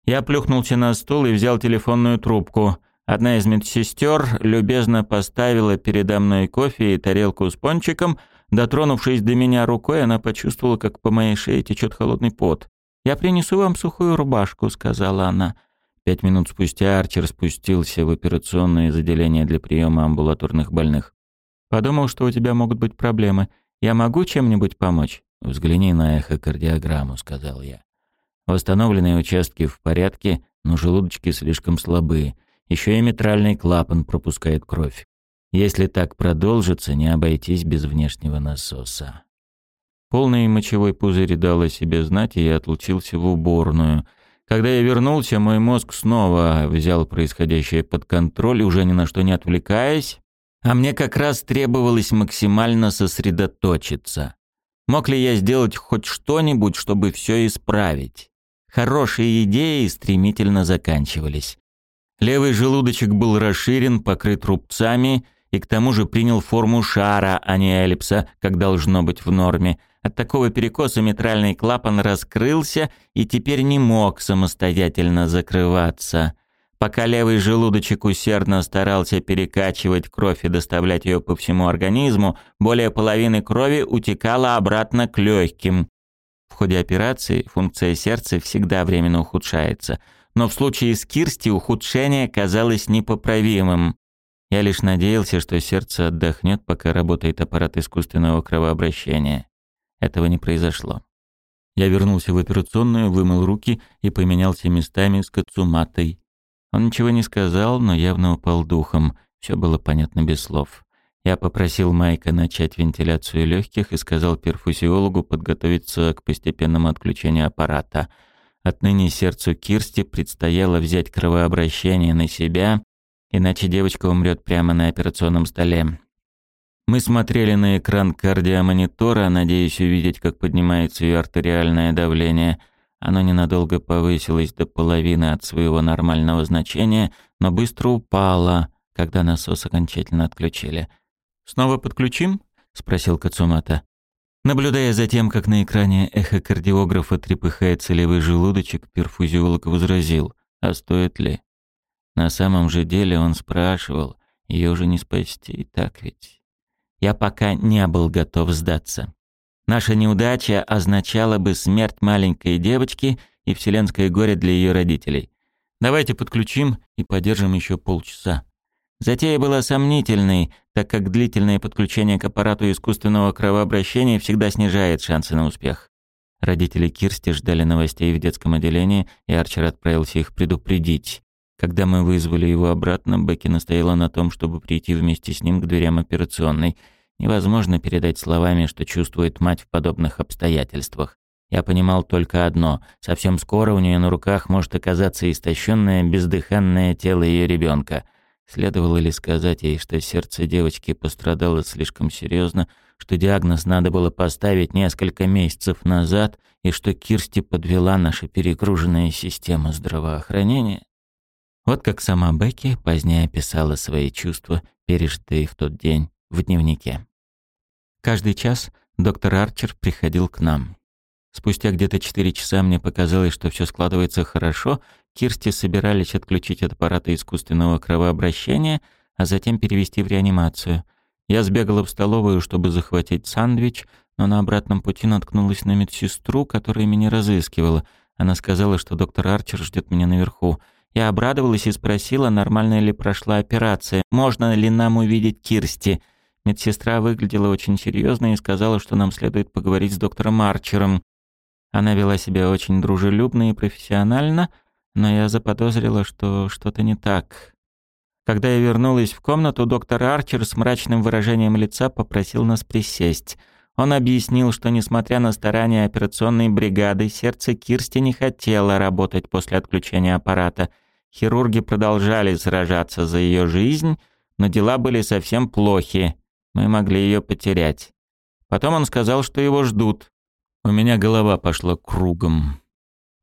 Я плюхнулся на стул и взял телефонную трубку. Одна из медсестер любезно поставила передо мной кофе и тарелку с пончиком. Дотронувшись до меня рукой, она почувствовала, как по моей шее течет холодный пот. «Я принесу вам сухую рубашку», — сказала она. Пять минут спустя Арчер спустился в операционное отделение для приема амбулаторных больных. «Подумал, что у тебя могут быть проблемы. Я могу чем-нибудь помочь?» «Взгляни на эхокардиограмму», — сказал я. Восстановленные участки в порядке, но желудочки слишком слабые. Еще и митральный клапан пропускает кровь. Если так продолжится, не обойтись без внешнего насоса. Полный мочевой пузырь дал о себе знать, и я отлучился в уборную. Когда я вернулся, мой мозг снова взял происходящее под контроль, уже ни на что не отвлекаясь, А мне как раз требовалось максимально сосредоточиться. Мог ли я сделать хоть что-нибудь, чтобы все исправить? Хорошие идеи стремительно заканчивались. Левый желудочек был расширен, покрыт рубцами и к тому же принял форму шара, а не эллипса, как должно быть в норме. От такого перекоса митральный клапан раскрылся и теперь не мог самостоятельно закрываться. Пока левый желудочек усердно старался перекачивать кровь и доставлять ее по всему организму, более половины крови утекала обратно к легким. В ходе операции функция сердца всегда временно ухудшается, но в случае с Кирсти ухудшение казалось непоправимым. Я лишь надеялся, что сердце отдохнет, пока работает аппарат искусственного кровообращения. Этого не произошло. Я вернулся в операционную, вымыл руки и поменялся местами с Кацуматой. Он ничего не сказал, но явно упал духом. Все было понятно без слов. Я попросил Майка начать вентиляцию легких и сказал перфузиологу подготовиться к постепенному отключению аппарата. Отныне сердцу Кирсти предстояло взять кровообращение на себя, иначе девочка умрет прямо на операционном столе. Мы смотрели на экран кардиомонитора, надеясь увидеть, как поднимается ее артериальное давление – оно ненадолго повысилось до половины от своего нормального значения, но быстро упало, когда насос окончательно отключили. «Снова подключим?» — спросил Кацумата. Наблюдая за тем, как на экране эхокардиографа трепыхается левый желудочек, перфузиолог возразил, а стоит ли? На самом же деле он спрашивал, ее уже не спасти, так ведь? Я пока не был готов сдаться. Наша неудача означала бы смерть маленькой девочки и вселенское горе для ее родителей. Давайте подключим и подержим еще полчаса. Затея была сомнительной, так как длительное подключение к аппарату искусственного кровообращения всегда снижает шансы на успех. Родители Кирсти ждали новостей в детском отделении, и Арчер отправился их предупредить. Когда мы вызвали его обратно, Бекки настояла на том, чтобы прийти вместе с ним к дверям операционной – Невозможно передать словами, что чувствует мать в подобных обстоятельствах. Я понимал только одно — совсем скоро у нее на руках может оказаться истощенное, бездыханное тело ее ребенка. Следовало ли сказать ей, что сердце девочки пострадало слишком серьезно, что диагноз надо было поставить несколько месяцев назад и что Кирсти подвела наша перегруженная система здравоохранения? Вот как сама Бекки позднее описала свои чувства, пережитые в тот день в дневнике. Каждый час доктор Арчер приходил к нам. Спустя где-то четыре часа мне показалось, что все складывается хорошо. Кирсти собирались отключить от аппарата искусственного кровообращения, а затем перевести в реанимацию. Я сбегала в столовую, чтобы захватить сандвич, но на обратном пути наткнулась на медсестру, которая меня разыскивала. Она сказала, что доктор Арчер ждет меня наверху. Я обрадовалась и спросила, нормально ли прошла операция, можно ли нам увидеть Кирсти — Медсестра выглядела очень серьезно и сказала, что нам следует поговорить с доктором Арчером. Она вела себя очень дружелюбно и профессионально, но я заподозрила, что что-то не так. Когда я вернулась в комнату, доктор Арчер с мрачным выражением лица попросил нас присесть. Он объяснил, что несмотря на старания операционной бригады, сердце Кирсти не хотело работать после отключения аппарата. Хирурги продолжали сражаться за ее жизнь, но дела были совсем плохи. Мы могли ее потерять. Потом он сказал, что его ждут. У меня голова пошла кругом.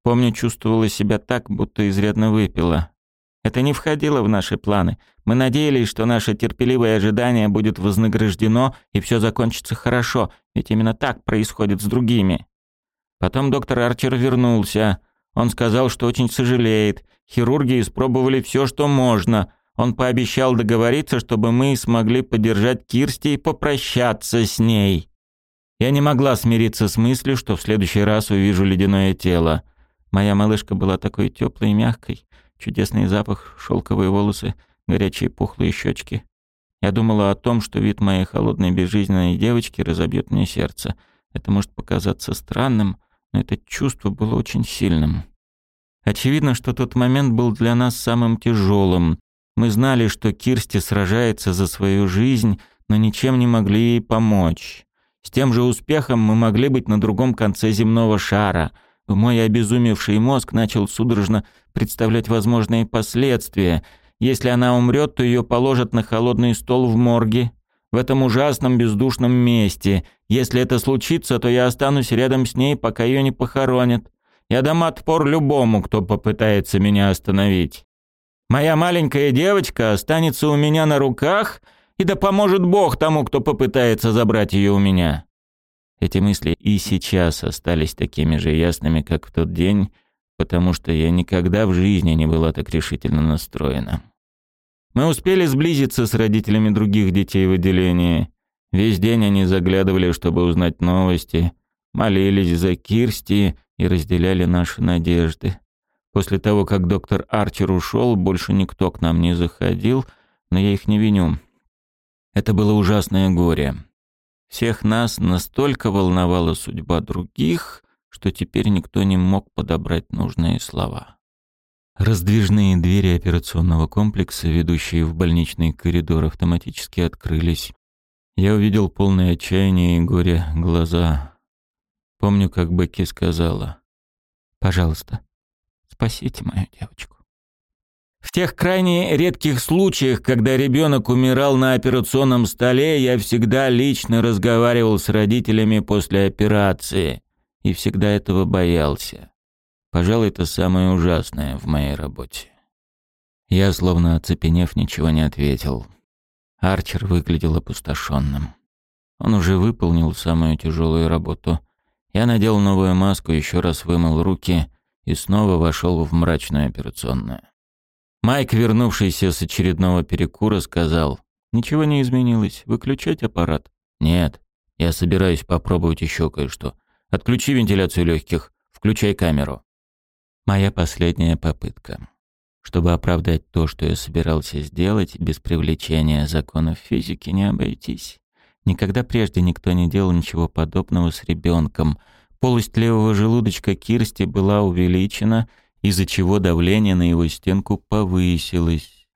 Помню, чувствовала себя так, будто изрядно выпила. Это не входило в наши планы. Мы надеялись, что наше терпеливое ожидание будет вознаграждено и все закончится хорошо, ведь именно так происходит с другими. Потом доктор Арчер вернулся. Он сказал, что очень сожалеет. Хирурги испробовали все, что можно, он пообещал договориться, чтобы мы смогли поддержать Кирсти и попрощаться с ней. Я не могла смириться с мыслью, что в следующий раз увижу ледяное тело. Моя малышка была такой теплой и мягкой. Чудесный запах, шелковые волосы, горячие пухлые щечки. Я думала о том, что вид моей холодной безжизненной девочки разобьет мне сердце. Это может показаться странным, но это чувство было очень сильным. Очевидно, что тот момент был для нас самым тяжелым. Мы знали, что Кирсти сражается за свою жизнь, но ничем не могли ей помочь. С тем же успехом мы могли быть на другом конце земного шара. Мой обезумевший мозг начал судорожно представлять возможные последствия. Если она умрет, то ее положат на холодный стол в морге, в этом ужасном бездушном месте. Если это случится, то я останусь рядом с ней, пока ее не похоронят. Я дам отпор любому, кто попытается меня остановить. Моя маленькая девочка останется у меня на руках, и да поможет Бог тому, кто попытается забрать ее у меня. Эти мысли и сейчас остались такими же ясными, как в тот день, потому что я никогда в жизни не была так решительно настроена. Мы успели сблизиться с родителями других детей в отделении. Весь день они заглядывали, чтобы узнать новости, молились за Кирсти и разделяли наши надежды. После того, как доктор Арчер ушел, больше никто к нам не заходил, но я их не виню. Это было ужасное горе. Всех нас настолько волновала судьба других, что теперь никто не мог подобрать нужные слова. Раздвижные двери операционного комплекса, ведущие в больничный коридор, автоматически открылись. Я увидел полное отчаяние и горе глаза. Помню, как Бекки сказала. «Пожалуйста, спасите мою девочку». В тех крайне редких случаях, когда ребенок умирал на операционном столе, я всегда лично разговаривал с родителями после операции и всегда этого боялся. Пожалуй, это самое ужасное в моей работе. Я, словно оцепенев, ничего не ответил. Арчер выглядел опустошенным. Он уже выполнил самую тяжелую работу. Я надел новую маску, еще раз вымыл руки и снова вошел в мрачную операционную. Майк, вернувшийся с очередного перекура, сказал, «Ничего не изменилось. Выключать аппарат?» «Нет. Я собираюсь попробовать еще кое-что. Отключи вентиляцию легких. Включай камеру». Моя последняя попытка. Чтобы оправдать то, что я собирался сделать, без привлечения законов физики не обойтись. Никогда прежде никто не делал ничего подобного с ребенком. Полость левого желудочка Кирсти была увеличена, из-за чего давление на его стенку повысилось.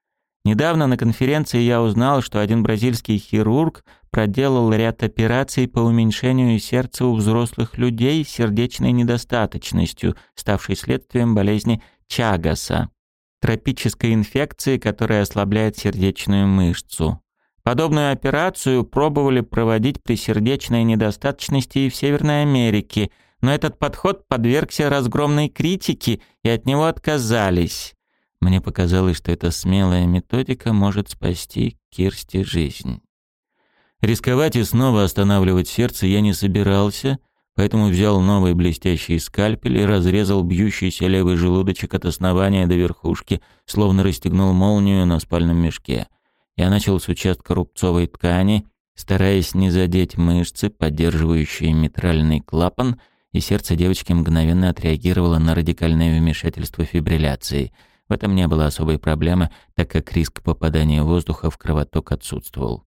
Недавно на конференции я узнал, что один бразильский хирург проделал ряд операций по уменьшению сердца у взрослых людей с сердечной недостаточностью, ставшей следствием болезни Чагаса, тропической инфекции, которая ослабляет сердечную мышцу. Подобную операцию пробовали проводить при сердечной недостаточности и в Северной Америке, но этот подход подвергся разгромной критике и от него отказались. Мне показалось, что эта смелая методика может спасти Кирсти жизнь. Рисковать и снова останавливать сердце я не собирался, поэтому взял новый блестящий скальпель и разрезал бьющийся левый желудочек от основания до верхушки, словно расстегнул молнию на спальном мешке. Я начал с участка рубцовой ткани, стараясь не задеть мышцы, поддерживающие митральный клапан, и сердце девочки мгновенно отреагировало на радикальное вмешательство фибрилляции — в этом не было особой проблемы, так как риск попадания воздуха в кровоток отсутствовал.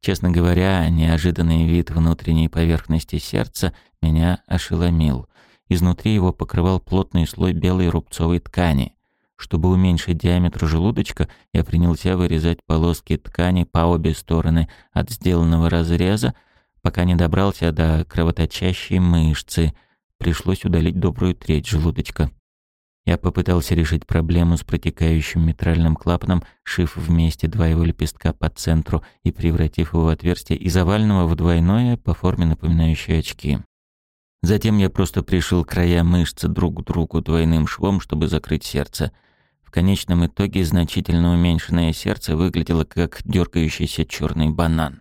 Честно говоря, неожиданный вид внутренней поверхности сердца меня ошеломил. Изнутри его покрывал плотный слой белой рубцовой ткани. Чтобы уменьшить диаметр желудочка, я принялся вырезать полоски ткани по обе стороны от сделанного разреза, пока не добрался до кровоточащей мышцы. Пришлось удалить добрую треть желудочка. Я попытался решить проблему с протекающим митральным клапаном, шив вместе два его лепестка по центру и превратив его в отверстие из овального в двойное по форме напоминающее очки. Затем я просто пришил края мышцы друг к другу двойным швом, чтобы закрыть сердце. В конечном итоге значительно уменьшенное сердце выглядело как дергающийся черный банан.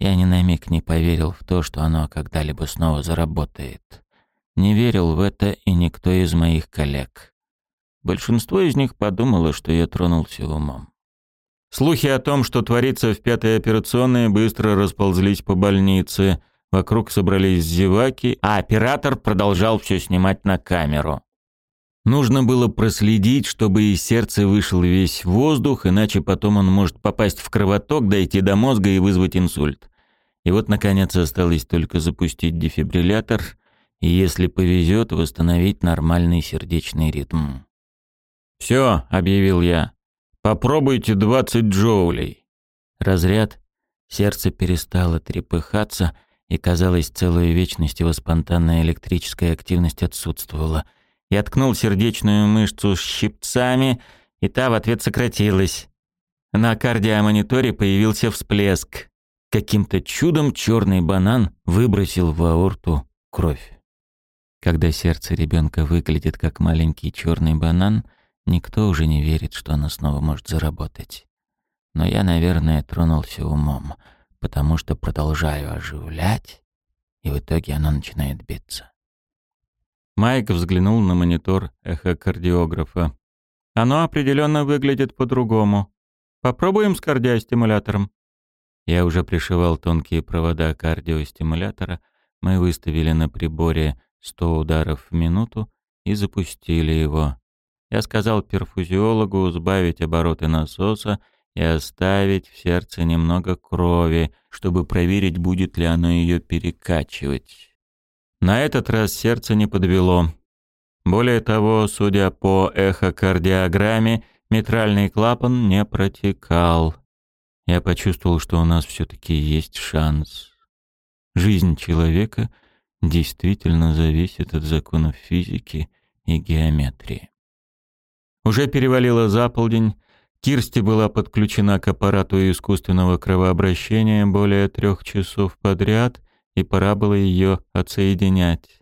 Я ни на миг не поверил в то, что оно когда-либо снова заработает. Не верил в это и никто из моих коллег. Большинство из них подумало, что я тронулся умом. Слухи о том, что творится в пятой операционной, быстро расползлись по больнице. Вокруг собрались зеваки, а оператор продолжал все снимать на камеру. Нужно было проследить, чтобы из сердца вышел весь воздух, иначе потом он может попасть в кровоток, дойти до мозга и вызвать инсульт. И вот, наконец, осталось только запустить дефибриллятор и, если повезет, восстановить нормальный сердечный ритм. «Все», — объявил я, — «попробуйте 20 джоулей». Разряд, сердце перестало трепыхаться, и, казалось, целую вечность его спонтанная электрическая активность отсутствовала. Я ткнул сердечную мышцу щипцами, и та в ответ сократилась. На кардиомониторе появился всплеск. Каким-то чудом черный банан выбросил в аорту кровь. Когда сердце ребенка выглядит как маленький черный банан, никто уже не верит, что оно снова может заработать. Но я, наверное, тронулся умом, потому что продолжаю оживлять, и в итоге оно начинает биться. Майк взглянул на монитор эхокардиографа. «Оно определенно выглядит по-другому. Попробуем с кардиостимулятором». Я уже пришивал тонкие провода кардиостимулятора. Мы выставили на приборе 100 ударов в минуту и запустили его. Я сказал перфузиологу сбавить обороты насоса и оставить в сердце немного крови, чтобы проверить, будет ли оно ее перекачивать. На этот раз сердце не подвело. Более того, судя по эхокардиограмме, митральный клапан не протекал. Я почувствовал, что у нас все-таки есть шанс. Жизнь человека действительно зависит от законов физики и геометрии. Уже перевалило за полдень, Кирсти была подключена к аппарату искусственного кровообращения более трех часов подряд, и пора было ее отсоединять.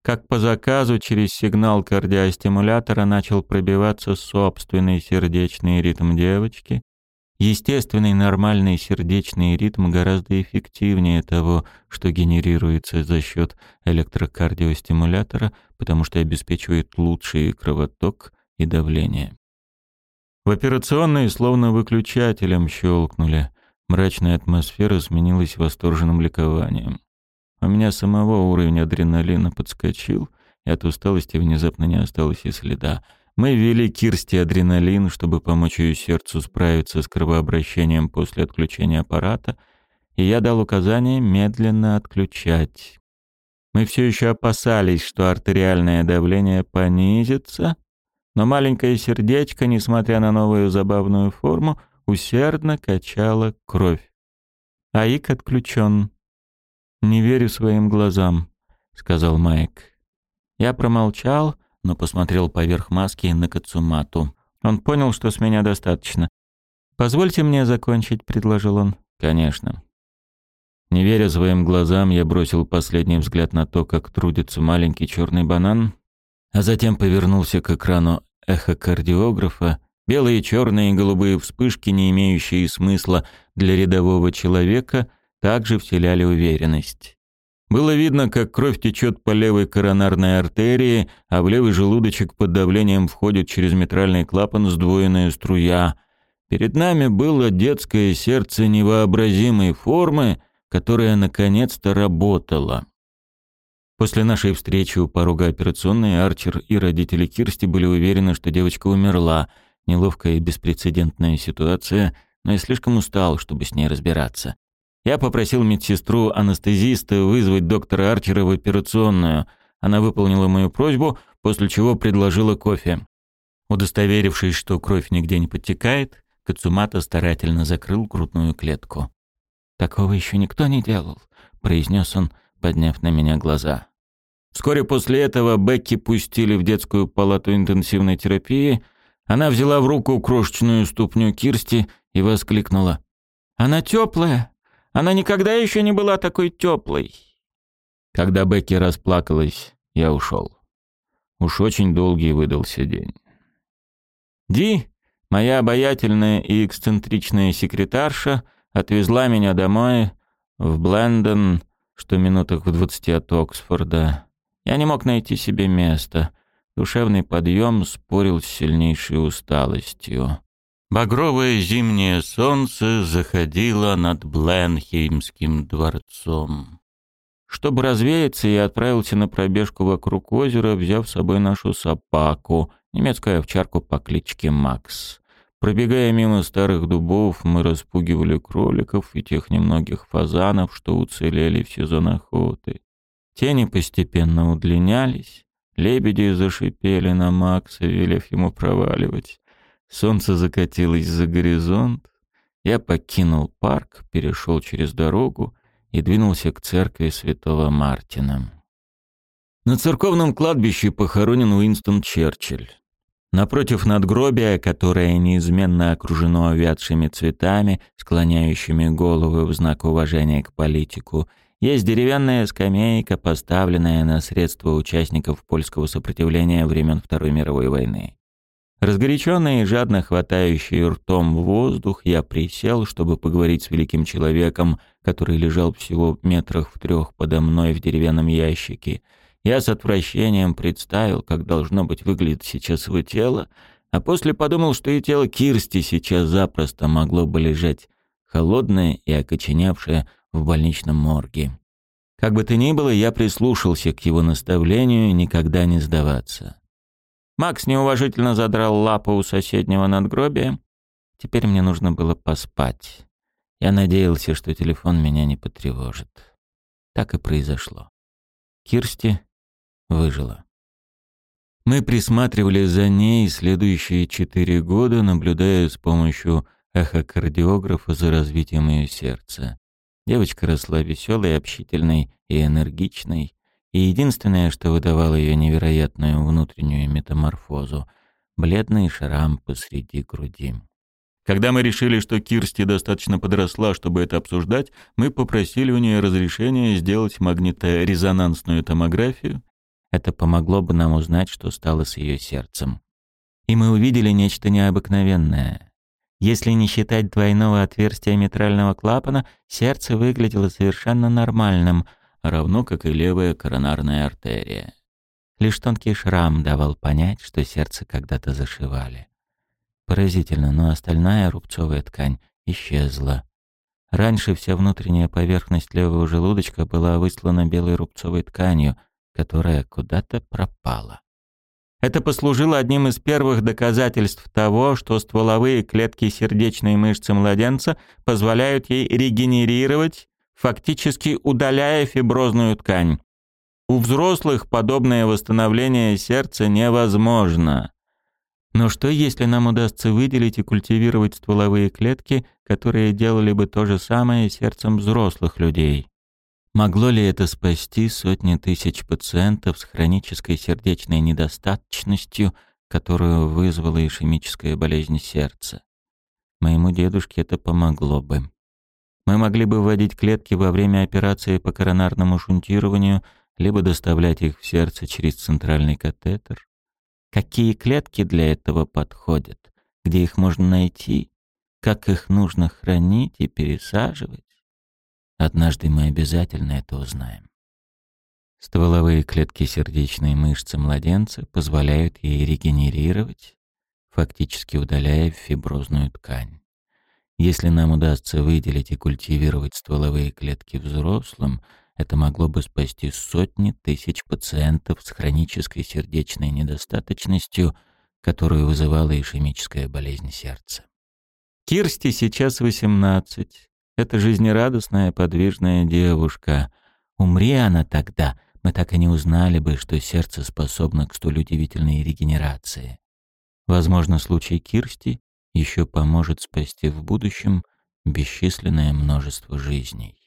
Как по заказу, через сигнал кардиостимулятора начал пробиваться собственный сердечный ритм девочки. Естественный нормальный сердечный ритм гораздо эффективнее того, что генерируется за счет электрокардиостимулятора, потому что обеспечивает лучший кровоток и давление. В операционной словно выключателем щелкнули. Мрачная атмосфера сменилась восторженным ликованием. У меня самого уровень адреналина подскочил, и от усталости внезапно не осталось и следа. Мы ввели Кирсти адреналин, чтобы помочь ее сердцу справиться с кровообращением после отключения аппарата, и я дал указание медленно отключать. Мы все еще опасались, что артериальное давление понизится, но маленькое сердечко, несмотря на новую забавную форму, усердно качало кровь. Аик отключен. «Не верю своим глазам», — сказал Майк. Я промолчал, но посмотрел поверх маски на Кацумату. Он понял, что с меня достаточно. «Позвольте мне закончить», — предложил он. «Конечно». Не веря своим глазам, я бросил последний взгляд на то, как трудится маленький черный банан, а затем повернулся к экрану эхокардиографа. Белые, черные и голубые вспышки, не имеющие смысла для рядового человека, также вселяли уверенность. Было видно, как кровь течет по левой коронарной артерии, а в левый желудочек под давлением входит через митральный клапан сдвоенная струя. Перед нами было детское сердце невообразимой формы, которое наконец-то работало. После нашей встречи у порога операционной Арчер и родители Кирсти были уверены, что девочка умерла. Неловкая и беспрецедентная ситуация, но я слишком устал, чтобы с ней разбираться. Я попросил медсестру-анестезиста вызвать доктора Арчера в операционную. Она выполнила мою просьбу, после чего предложила кофе. Удостоверившись, что кровь нигде не подтекает, Кацумата старательно закрыл грудную клетку. «Такого еще никто не делал», — произнес он, подняв на меня глаза. Вскоре после этого Бекки пустили в детскую палату интенсивной терапии. Она взяла в руку крошечную ступню Кирсти и воскликнула. «Она теплая! Она никогда еще не была такой теплой!» Когда Бекки расплакалась, я ушел. Уж очень долгий выдался день. Ди, моя обаятельная и эксцентричная секретарша, отвезла меня домой в Блендон, что минутах в двадцати от Оксфорда. Я не мог найти себе места. Душевный подъем спорил с сильнейшей усталостью. Багровое зимнее солнце заходило над Бленхеймским дворцом. Чтобы развеяться, я отправился на пробежку вокруг озера, взяв с собой нашу собаку, немецкую овчарку по кличке Макс. Пробегая мимо старых дубов, мы распугивали кроликов и тех немногих фазанов, что уцелели в сезон охоты. Тени постепенно удлинялись, лебеди зашипели на Макса, велев ему проваливать. Солнце закатилось за горизонт. Я покинул парк, перешел через дорогу и двинулся к церкви святого Мартина. На церковном кладбище похоронен Уинстон Черчилль. Напротив надгробия, которое неизменно окружено овядшими цветами, склоняющими головы в знак уважения к политику, есть деревянная скамейка, поставленная на средства участников польского сопротивления времен Второй мировой войны. Разгоряченный и жадно хватающий ртом воздух, я присел, чтобы поговорить с великим человеком, который лежал всего метрах в трех подо мной в деревянном ящике. Я с отвращением представил, как должно быть выглядит сейчас его тело, а после подумал, что и тело Кирсти сейчас запросто могло бы лежать холодное и окоченевшее в больничном морге. Как бы то ни было, я прислушался к его наставлению никогда не сдаваться. Макс неуважительно задрал лапу у соседнего надгробия. Теперь мне нужно было поспать. Я надеялся, что телефон меня не потревожит. Так и произошло. Кирсти выжила. Мы присматривали за ней следующие четыре года, наблюдая с помощью эхокардиографа за развитием ее сердца. Девочка росла веселой, общительной и энергичной и единственное, что выдавало ее невероятную внутреннюю метаморфозу — бледный шрам посреди груди. Когда мы решили, что Кирсти достаточно подросла, чтобы это обсуждать, мы попросили у нее разрешения сделать магниторезонансную томографию. Это помогло бы нам узнать, что стало с ее сердцем. И мы увидели нечто необыкновенное. Если не считать двойного отверстия митрального клапана, сердце выглядело совершенно нормальным — равно как и левая коронарная артерия. Лишь тонкий шрам давал понять, что сердце когда-то зашивали. Поразительно, но остальная рубцовая ткань исчезла. Раньше вся внутренняя поверхность левого желудочка была выслана белой рубцовой тканью, которая куда-то пропала. Это послужило одним из первых доказательств того, что стволовые клетки сердечной мышцы младенца позволяют ей регенерировать фактически удаляя фиброзную ткань. У взрослых подобное восстановление сердца невозможно. Но что если нам удастся выделить и культивировать стволовые клетки, которые делали бы то же самое сердцем взрослых людей? Могло ли это спасти сотни тысяч пациентов с хронической сердечной недостаточностью, которую вызвала ишемическая болезнь сердца? Моему дедушке это помогло бы. Мы могли бы вводить клетки во время операции по коронарному шунтированию, либо доставлять их в сердце через центральный катетер. Какие клетки для этого подходят? Где их можно найти? Как их нужно хранить и пересаживать? Однажды мы обязательно это узнаем. Стволовые клетки сердечной мышцы младенца позволяют ей регенерировать, фактически удаляя фиброзную ткань. Если нам удастся выделить и культивировать стволовые клетки взрослым, это могло бы спасти сотни тысяч пациентов с хронической сердечной недостаточностью, которую вызывала ишемическая болезнь сердца. Кирсти сейчас 18. Это жизнерадостная, подвижная девушка. Умри она тогда, мы так и не узнали бы, что сердце способно к столь удивительной регенерации. Возможно, случай Кирсти еще поможет спасти в будущем бесчисленное множество жизней.